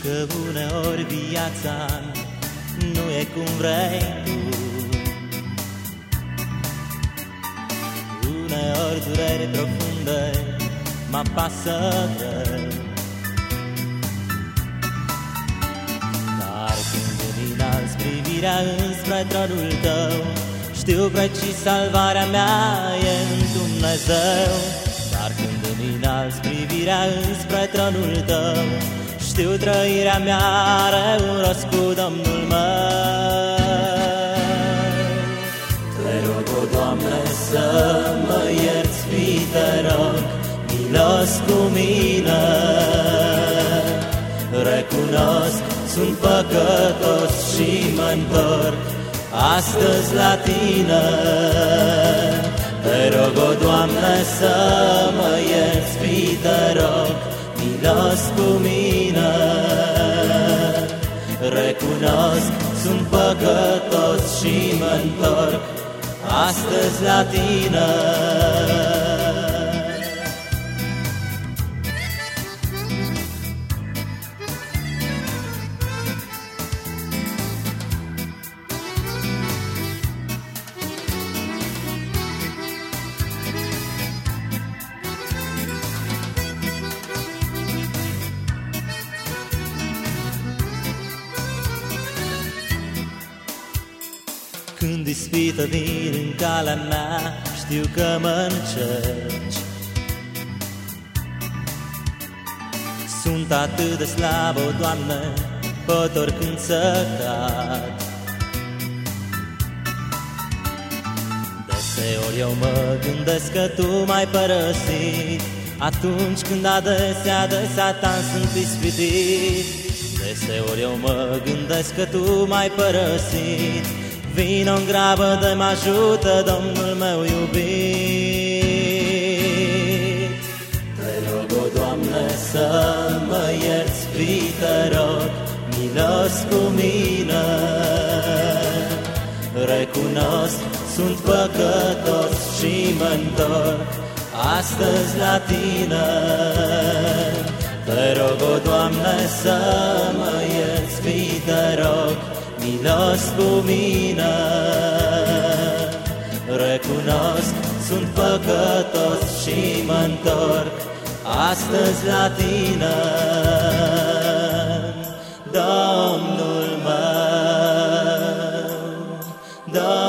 Știu că uneori viața nu e cum vrei tu. Uneori dureri profunde mă apasă greu. Dar când îmi înalți privirea înspre tronul tău Știu precis salvarea mea e în Dumnezeu. Dar când îmi înalți privirea înspre tronul tău știu trăirea mea are un rost cu Domnul meu. Te rog, o Doamne, să mă ierți, fii, te rog, milos cu mine. Recunosc, sunt păcătos și mă întorc astăzi la Tine. Te rog, o Doamne, să mă ierți, fii, te rog, milos cu mine Recunosc, sunt păcătos și mă întorc Astăzi la tine Când ispită vin în calea mea, știu că mă încerci. Sunt atât de slabă, o Doamne, pot oricând să cad. Deseori eu mă gândesc că Tu m-ai părăsit. Atunci când adesea de satan sunt ispitit. Deseori eu mă gândesc că Tu m-ai părăsit Vino în grabă de mă ajută Domnul meu iubit. Te rog, o Doamne, să mă ierți, fii, te rog Milos cu mine. Recunosc, sunt păcătos și mă întorc Astăzi la Tine. Te rog, o Doamne, să mă ierți, fii, te rog milos cu mine Recunosc, sunt păcătos și mă întorc Astăzi la tine. Domnul meu Domnul meu